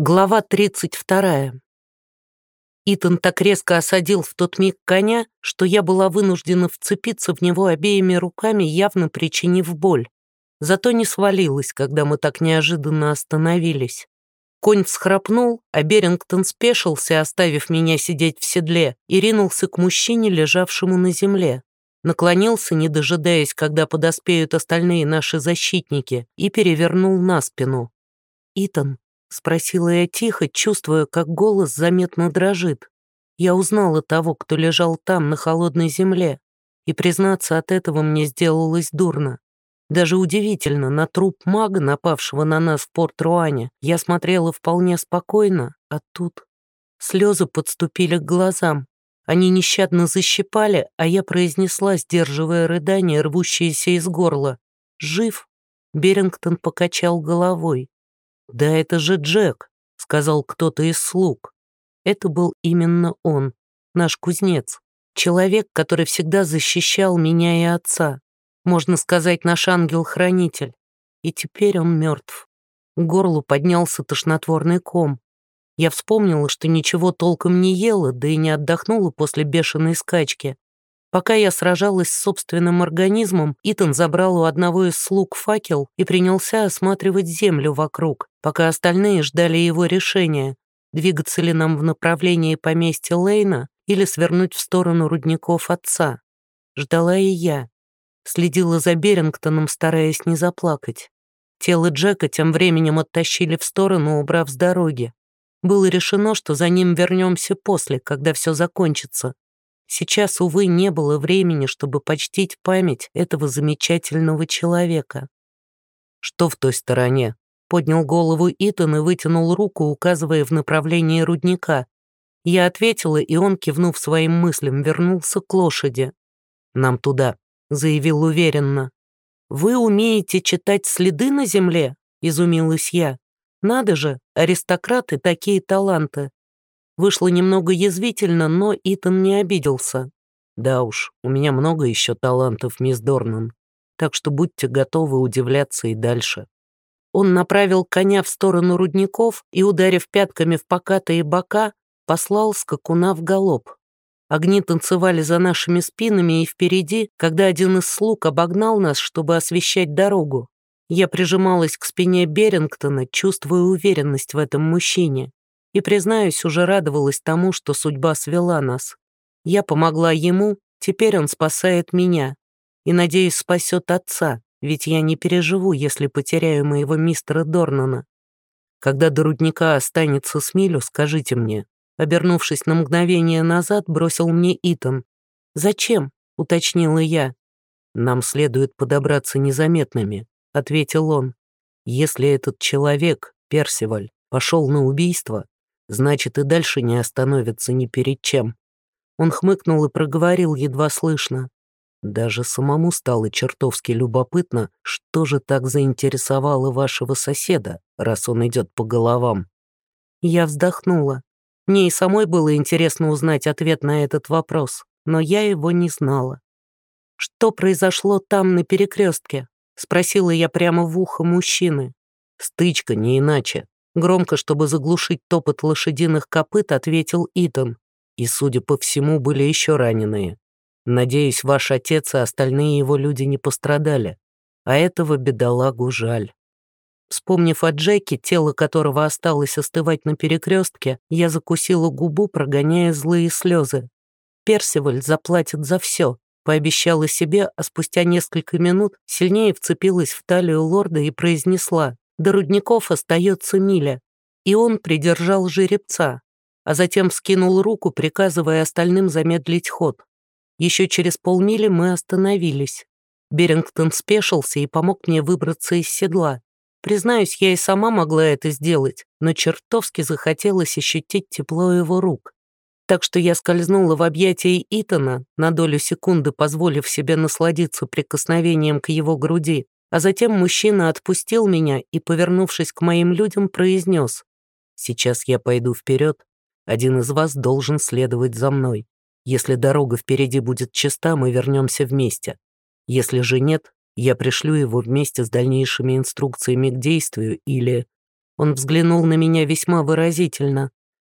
Глава 32. Итан так резко осадил в тот миг коня, что я была вынуждена вцепиться в него обеими руками, явно причинив боль. Зато не свалилась, когда мы так неожиданно остановились. Конь всхрапнул, а Берингтон спешился, оставив меня сидеть в седле, и ринулся к мужчине, лежавшему на земле. Наклонился, не дожидаясь, когда подоспеют остальные наши защитники, и перевернул на спину. «Итан, — спросила я тихо, чувствуя, как голос заметно дрожит. Я узнала того, кто лежал там, на холодной земле, и, признаться, от этого мне сделалось дурно. Даже удивительно, на труп мага, напавшего на нас в Порт-Руане, я смотрела вполне спокойно, а тут... Слезы подступили к глазам. Они нещадно защипали, а я произнесла, сдерживая рыдание, рвущееся из горла. «Жив?» Берингтон покачал головой. «Да это же Джек», — сказал кто-то из слуг. Это был именно он, наш кузнец, человек, который всегда защищал меня и отца. Можно сказать, наш ангел-хранитель. И теперь он мертв. К горлу поднялся тошнотворный ком. Я вспомнила, что ничего толком не ела, да и не отдохнула после бешеной скачки. Пока я сражалась с собственным организмом, Итан забрал у одного из слуг факел и принялся осматривать землю вокруг, пока остальные ждали его решения, двигаться ли нам в направлении поместья Лейна или свернуть в сторону рудников отца. Ждала и я. Следила за Берингтоном, стараясь не заплакать. Тело Джека тем временем оттащили в сторону, убрав с дороги. Было решено, что за ним вернемся после, когда все закончится, Сейчас, увы, не было времени, чтобы почтить память этого замечательного человека. «Что в той стороне?» Поднял голову Итан и вытянул руку, указывая в направлении рудника. Я ответила, и он, кивнув своим мыслям, вернулся к лошади. «Нам туда», — заявил уверенно. «Вы умеете читать следы на земле?» — изумилась я. «Надо же, аристократы такие таланты. Вышло немного язвительно, но Итан не обиделся. «Да уж, у меня много еще талантов, мисс Дорнан, так что будьте готовы удивляться и дальше». Он направил коня в сторону рудников и, ударив пятками в покатые бока, послал скакуна в галоп. Огни танцевали за нашими спинами и впереди, когда один из слуг обогнал нас, чтобы освещать дорогу. Я прижималась к спине Берингтона, чувствуя уверенность в этом мужчине и, признаюсь, уже радовалась тому, что судьба свела нас. Я помогла ему, теперь он спасает меня. И, надеюсь, спасет отца, ведь я не переживу, если потеряю моего мистера Дорнана. Когда до рудника останется с милю, скажите мне. Обернувшись на мгновение назад, бросил мне Итан. «Зачем?» — уточнила я. «Нам следует подобраться незаметными», — ответил он. «Если этот человек, Персиваль, пошел на убийство, значит и дальше не остановится ни перед чем. Он хмыкнул и проговорил едва слышно. Даже самому стало чертовски любопытно, что же так заинтересовало вашего соседа, раз он идет по головам. Я вздохнула. Мне и самой было интересно узнать ответ на этот вопрос, но я его не знала. «Что произошло там, на перекрестке?» — спросила я прямо в ухо мужчины. «Стычка, не иначе», Громко, чтобы заглушить топот лошадиных копыт, ответил Итан. И, судя по всему, были еще раненые. Надеюсь, ваш отец и остальные его люди не пострадали. А этого бедолагу жаль. Вспомнив о Джеке, тело которого осталось остывать на перекрестке, я закусила губу, прогоняя злые слезы. Персиваль заплатит за все, пообещала себе, а спустя несколько минут сильнее вцепилась в талию лорда и произнесла до рудников остается миля, и он придержал жеребца, а затем вскинул руку, приказывая остальным замедлить ход. Еще через полмили мы остановились. Берингтон спешился и помог мне выбраться из седла. Признаюсь, я и сама могла это сделать, но чертовски захотелось ощутить тепло его рук. Так что я скользнула в объятия Итана, на долю секунды позволив себе насладиться прикосновением к его груди, а затем мужчина отпустил меня и, повернувшись к моим людям, произнес «Сейчас я пойду вперед. Один из вас должен следовать за мной. Если дорога впереди будет чиста, мы вернемся вместе. Если же нет, я пришлю его вместе с дальнейшими инструкциями к действию или...» Он взглянул на меня весьма выразительно.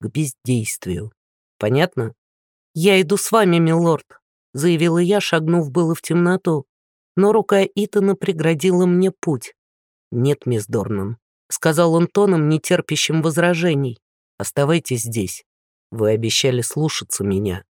К бездействию. Понятно? «Я иду с вами, милорд», — заявила я, шагнув было в темноту. Но рука Итана преградила мне путь. «Нет, мисс Дорнан», — сказал он тоном, не терпящим возражений. «Оставайтесь здесь. Вы обещали слушаться меня».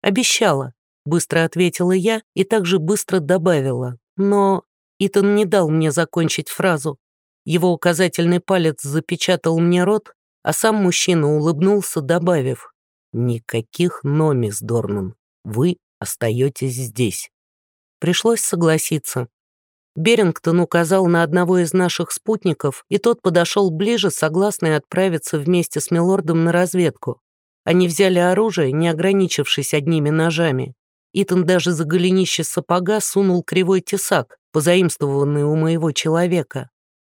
«Обещала», — быстро ответила я и также быстро добавила. Но Итан не дал мне закончить фразу. Его указательный палец запечатал мне рот, а сам мужчина улыбнулся, добавив «Никаких «но», мисс Дорнан. Вы остаетесь здесь». Пришлось согласиться. Берингтон указал на одного из наших спутников, и тот подошел ближе, согласный отправиться вместе с Милордом на разведку. Они взяли оружие, не ограничившись одними ножами. Итан даже за голенище сапога сунул кривой тесак, позаимствованный у моего человека.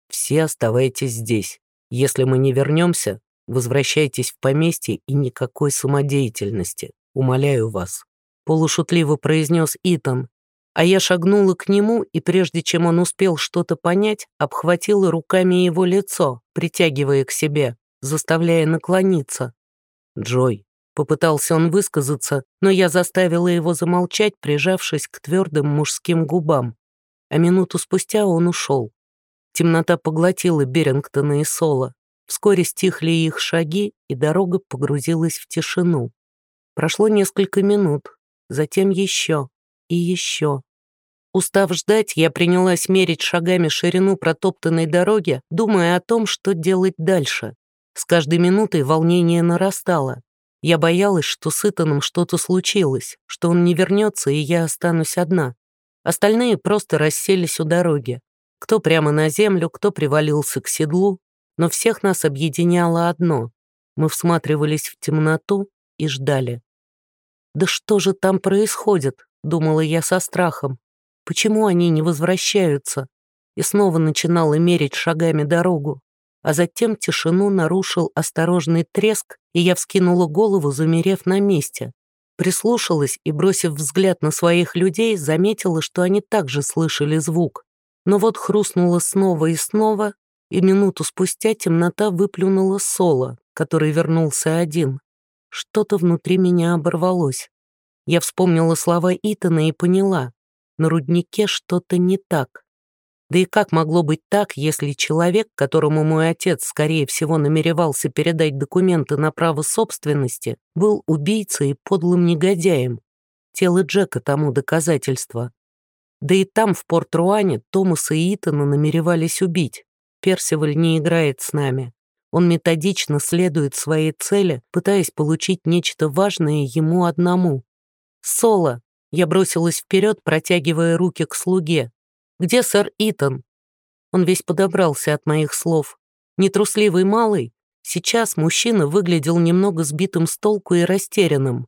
«Все оставайтесь здесь. Если мы не вернемся, возвращайтесь в поместье и никакой самодеятельности. Умоляю вас», — полушутливо произнес Итан. А я шагнула к нему, и прежде чем он успел что-то понять, обхватила руками его лицо, притягивая к себе, заставляя наклониться. «Джой», — попытался он высказаться, но я заставила его замолчать, прижавшись к твердым мужским губам. А минуту спустя он ушел. Темнота поглотила Берингтона и Соло. Вскоре стихли их шаги, и дорога погрузилась в тишину. Прошло несколько минут, затем еще и еще. Устав ждать, я принялась мерить шагами ширину протоптанной дороги, думая о том, что делать дальше. С каждой минутой волнение нарастало. Я боялась, что с Итаном что-то случилось, что он не вернется, и я останусь одна. Остальные просто расселись у дороги. Кто прямо на землю, кто привалился к седлу, но всех нас объединяло одно. Мы всматривались в темноту и ждали. «Да что же там происходит?» — думала я со страхом. «Почему они не возвращаются?» И снова начинала мерить шагами дорогу. А затем тишину нарушил осторожный треск, и я вскинула голову, замерев на месте. Прислушалась и, бросив взгляд на своих людей, заметила, что они также слышали звук. Но вот хрустнуло снова и снова, и минуту спустя темнота выплюнула соло, который вернулся один. Что-то внутри меня оборвалось. Я вспомнила слова Итана и поняла, на руднике что-то не так. Да и как могло быть так, если человек, которому мой отец, скорее всего, намеревался передать документы на право собственности, был убийцей и подлым негодяем? Тело Джека тому доказательство. Да и там, в Порт-Руане, Томаса и Итана намеревались убить. Персиваль не играет с нами. Он методично следует своей цели, пытаясь получить нечто важное ему одному. «Соло!» Я бросилась вперед, протягивая руки к слуге. «Где сэр Итан?» Он весь подобрался от моих слов. Нетрусливый малый. Сейчас мужчина выглядел немного сбитым с толку и растерянным.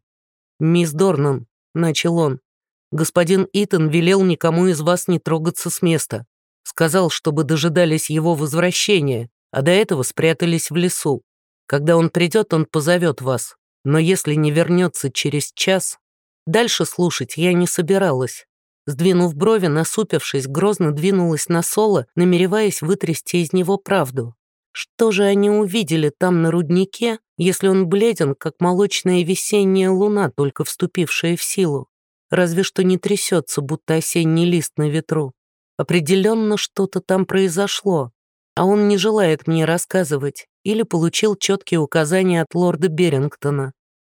«Мисс Дорнан», — начал он, — «господин Итан велел никому из вас не трогаться с места. Сказал, чтобы дожидались его возвращения, а до этого спрятались в лесу. Когда он придет, он позовет вас. Но если не вернется через час... Дальше слушать я не собиралась. Сдвинув брови, насупившись, грозно двинулась на соло, намереваясь вытрясти из него правду. Что же они увидели там на руднике, если он бледен, как молочная весенняя луна, только вступившая в силу? Разве что не трясется, будто осенний лист на ветру. Определенно что-то там произошло, а он не желает мне рассказывать или получил четкие указания от лорда Берингтона.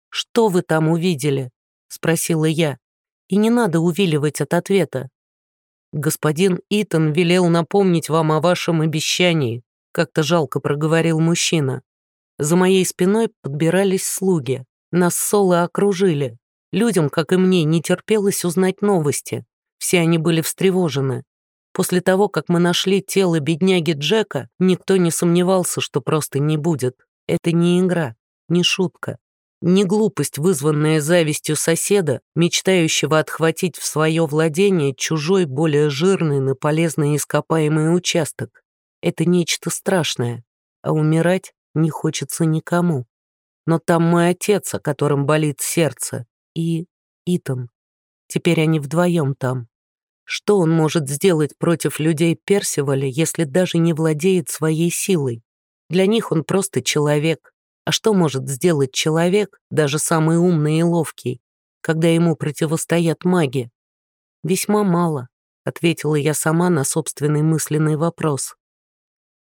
«Что вы там увидели?» — спросила я. И не надо увиливать от ответа. «Господин Итан велел напомнить вам о вашем обещании», — как-то жалко проговорил мужчина. За моей спиной подбирались слуги. Нас соло окружили. Людям, как и мне, не терпелось узнать новости. Все они были встревожены. После того, как мы нашли тело бедняги Джека, никто не сомневался, что просто не будет. Это не игра, не шутка. Не глупость, вызванная завистью соседа, мечтающего отхватить в свое владение чужой, более жирный, но полезный ископаемый участок. Это нечто страшное, а умирать не хочется никому. Но там мой отец, о котором болит сердце, и Итан. Теперь они вдвоем там. Что он может сделать против людей Персиваля, если даже не владеет своей силой? Для них он просто человек. А что может сделать человек, даже самый умный и ловкий, когда ему противостоят маги? Весьма мало, ответила я сама на собственный мысленный вопрос.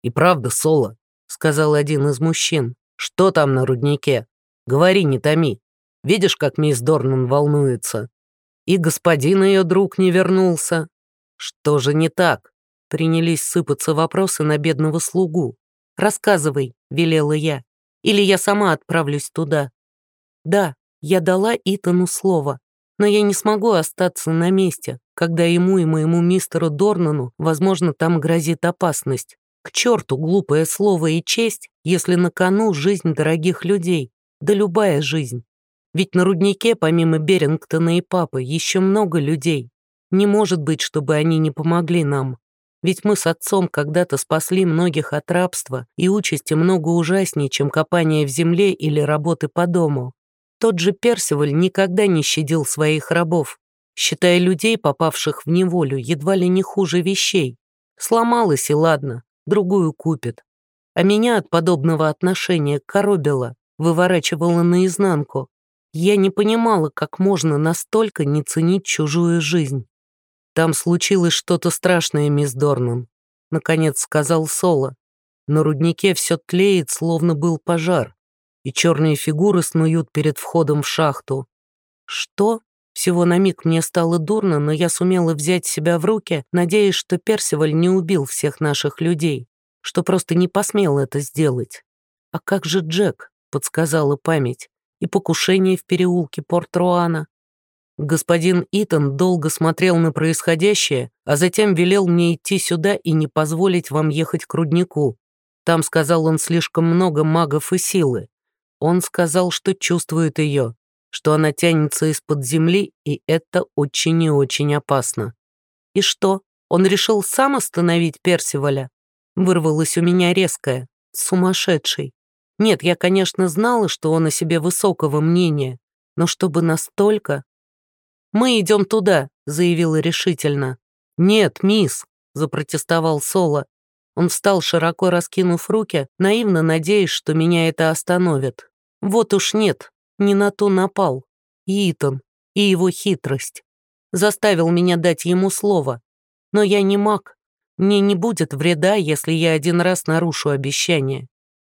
«И правда, Соло», — сказал один из мужчин, — «что там на руднике? Говори, не томи. Видишь, как мисс Дорнан волнуется? И господин ее друг не вернулся. Что же не так?» Принялись сыпаться вопросы на бедного слугу. «Рассказывай», — велела я, — «или я сама отправлюсь туда». Да, я дала Итану слово, но я не смогу остаться на месте, когда ему и моему мистеру Дорнану, возможно, там грозит опасность. К черту глупое слово и честь, если на кону жизнь дорогих людей, да любая жизнь. Ведь на руднике, помимо Берингтона и папы, еще много людей. Не может быть, чтобы они не помогли нам. Ведь мы с отцом когда-то спасли многих от рабства и участи много ужаснее, чем копание в земле или работы по дому. Тот же Персиваль никогда не щадил своих рабов, считая людей, попавших в неволю, едва ли не хуже вещей. Сломалась и ладно, другую купит. А меня от подобного отношения коробило, выворачивало наизнанку. Я не понимала, как можно настолько не ценить чужую жизнь. «Там случилось что-то страшное, мисс Дорнан», — наконец сказал Соло. «На руднике все тлеет, словно был пожар, и черные фигуры снуют перед входом в шахту». «Что?» Всего на миг мне стало дурно, но я сумела взять себя в руки, надеясь, что Персиваль не убил всех наших людей, что просто не посмел это сделать. «А как же Джек?» — подсказала память. «И покушение в переулке Порт-Руана, Господин Итан долго смотрел на происходящее, а затем велел мне идти сюда и не позволить вам ехать к руднику. Там, сказал он, слишком много магов и силы. Он сказал, что чувствует ее, что она тянется из-под земли, и это очень и очень опасно. И что, он решил сам остановить Персиваля? Вырвалось у меня резкое. Сумасшедший. Нет, я, конечно, знала, что он о себе высокого мнения, но чтобы настолько... «Мы идем туда», — заявила решительно. «Нет, мисс», — запротестовал Соло. Он встал, широко раскинув руки, наивно надеясь, что меня это остановит. Вот уж нет, не на то напал. Итан и его хитрость. Заставил меня дать ему слово. Но я не маг. Мне не будет вреда, если я один раз нарушу обещание.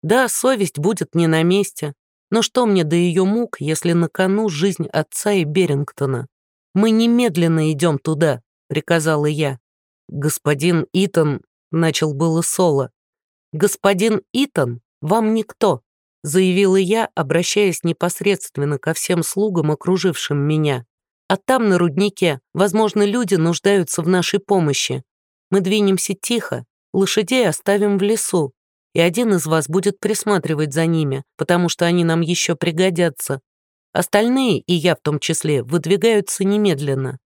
Да, совесть будет не на месте, но что мне до ее мук, если на кону жизнь отца и Берингтона? «Мы немедленно идем туда», — приказала я. «Господин Итан», — начал было Соло. «Господин Итан, вам никто», — заявила я, обращаясь непосредственно ко всем слугам, окружившим меня. «А там, на руднике, возможно, люди нуждаются в нашей помощи. Мы двинемся тихо, лошадей оставим в лесу, и один из вас будет присматривать за ними, потому что они нам еще пригодятся. Остальные, и я в том числе, выдвигаются немедленно.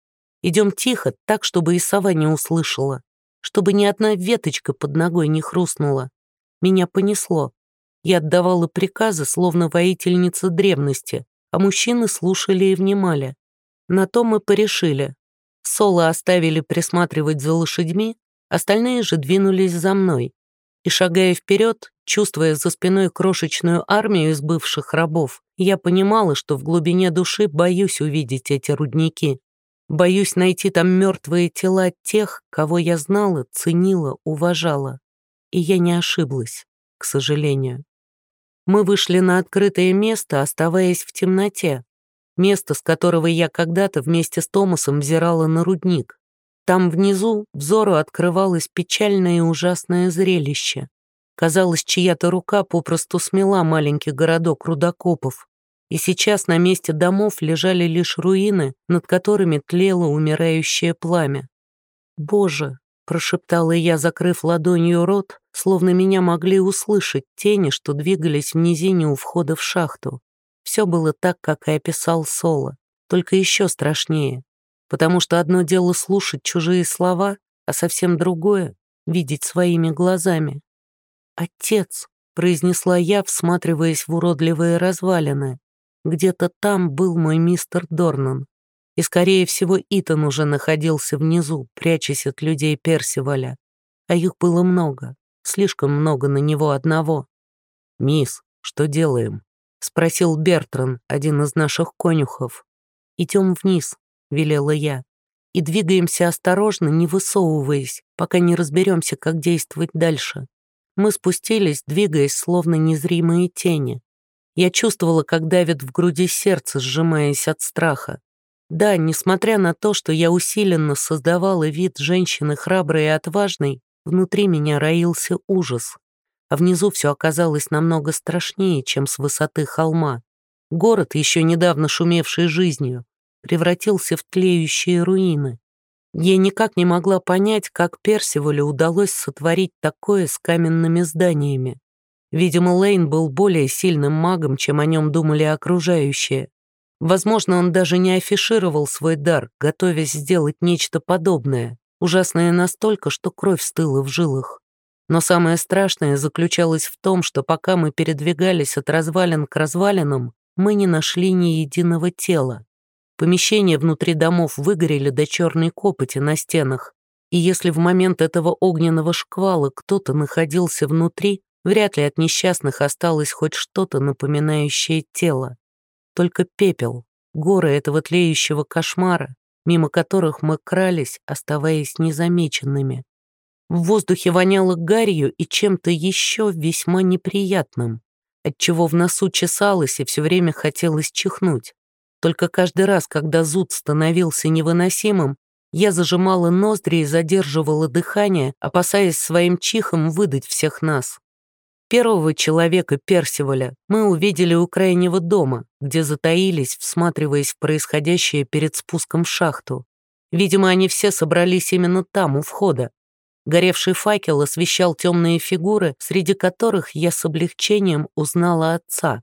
Идем тихо, так, чтобы и сова не услышала, чтобы ни одна веточка под ногой не хрустнула. Меня понесло. Я отдавала приказы, словно воительница древности, а мужчины слушали и внимали. На то мы порешили. Соло оставили присматривать за лошадьми, остальные же двинулись за мной. И шагая вперед, чувствуя за спиной крошечную армию из бывших рабов, я понимала, что в глубине души боюсь увидеть эти рудники. Боюсь найти там мертвые тела тех, кого я знала, ценила, уважала. И я не ошиблась, к сожалению. Мы вышли на открытое место, оставаясь в темноте. Место, с которого я когда-то вместе с Томасом взирала на рудник. Там внизу взору открывалось печальное и ужасное зрелище. Казалось, чья-то рука попросту смела маленький городок рудокопов. И сейчас на месте домов лежали лишь руины, над которыми тлело умирающее пламя. «Боже!» — прошептала я, закрыв ладонью рот, словно меня могли услышать тени, что двигались в низине у входа в шахту. Все было так, как и описал Соло, только еще страшнее потому что одно дело слушать чужие слова, а совсем другое — видеть своими глазами. «Отец», — произнесла я, всматриваясь в уродливые развалины, «где-то там был мой мистер Дорнан, и, скорее всего, Итан уже находился внизу, прячась от людей Персиваля, а их было много, Слишком много на него одного. «Мисс, что делаем?» — спросил Бертран, один из наших конюхов. «Идем вниз», — велела я, «и двигаемся осторожно, не высовываясь, пока не разберемся, как действовать дальше». Мы спустились, двигаясь, словно незримые тени. Я чувствовала, как давит в груди сердце, сжимаясь от страха. Да, несмотря на то, что я усиленно создавала вид женщины храброй и отважной, внутри меня роился ужас. А внизу все оказалось намного страшнее, чем с высоты холма. Город, еще недавно шумевший жизнью, превратился в тлеющие руины. Я никак не могла понять, как Персивалю удалось сотворить такое с каменными зданиями. Видимо, Лейн был более сильным магом, чем о нем думали окружающие. Возможно, он даже не афишировал свой дар, готовясь сделать нечто подобное, ужасное настолько, что кровь стыла в жилах. Но самое страшное заключалось в том, что пока мы передвигались от развалин к развалинам, мы не нашли ни единого тела. Помещения внутри домов выгорели до черной копоти на стенах, и если в момент этого огненного шквала кто-то находился внутри, вряд ли от несчастных осталось хоть что-то напоминающее тело. Только пепел, горы этого тлеющего кошмара, мимо которых мы крались, оставаясь незамеченными. В воздухе воняло гарью и чем-то еще весьма неприятным, отчего в носу чесалось и все время хотелось чихнуть. Только каждый раз, когда зуд становился невыносимым, я зажимала ноздри и задерживала дыхание, опасаясь своим чихом выдать всех нас. Первого человека Персиваля мы увидели у крайнего дома, где затаились, всматриваясь в происходящее перед спуском в шахту. Видимо, они все собрались именно там, у входа. Горевший факел освещал темные фигуры, среди которых я с облегчением узнала отца.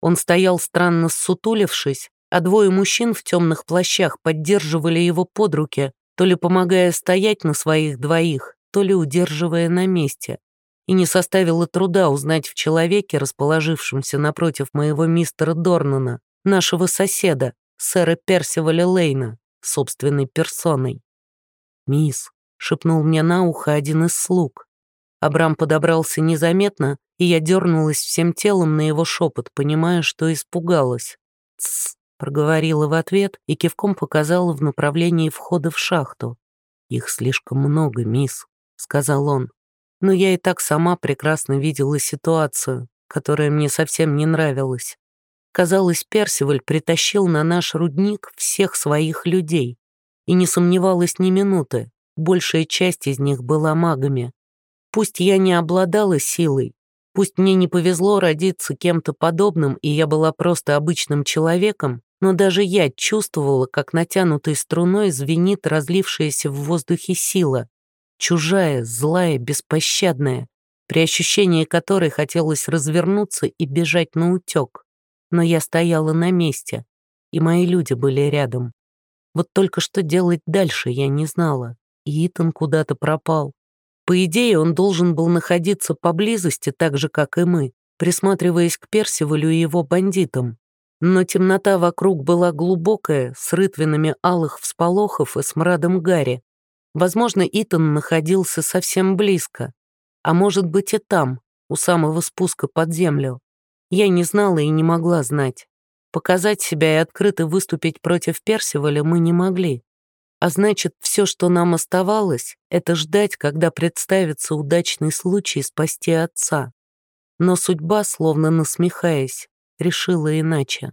Он стоял странно ссутулившись, а двое мужчин в темных плащах поддерживали его под руки, то ли помогая стоять на своих двоих, то ли удерживая на месте. И не составило труда узнать в человеке, расположившемся напротив моего мистера Дорнана, нашего соседа, сэра Персиваля Лейна, собственной персоной. «Мисс», — шепнул мне на ухо один из слуг. Абрам подобрался незаметно, и я дернулась всем телом на его шепот, понимая, что испугалась. «Тссс», проговорила в ответ и кивком показала в направлении входа в шахту. «Их слишком много, мисс», — сказал он. Но я и так сама прекрасно видела ситуацию, которая мне совсем не нравилась. Казалось, Персиваль притащил на наш рудник всех своих людей. И не сомневалась ни минуты, большая часть из них была магами. Пусть я не обладала силой, пусть мне не повезло родиться кем-то подобным, и я была просто обычным человеком, но даже я чувствовала, как натянутой струной звенит разлившаяся в воздухе сила, чужая, злая, беспощадная, при ощущении которой хотелось развернуться и бежать на утек. Но я стояла на месте, и мои люди были рядом. Вот только что делать дальше я не знала, и Итан куда-то пропал. По идее, он должен был находиться поблизости так же, как и мы, присматриваясь к Персивалю и его бандитам. Но темнота вокруг была глубокая, с рытвинами алых всполохов и смрадом гари. Возможно, Итан находился совсем близко, а может быть и там, у самого спуска под землю. Я не знала и не могла знать. Показать себя и открыто выступить против Персиваля мы не могли. А значит, все, что нам оставалось, это ждать, когда представится удачный случай спасти отца. Но судьба, словно насмехаясь, решила иначе.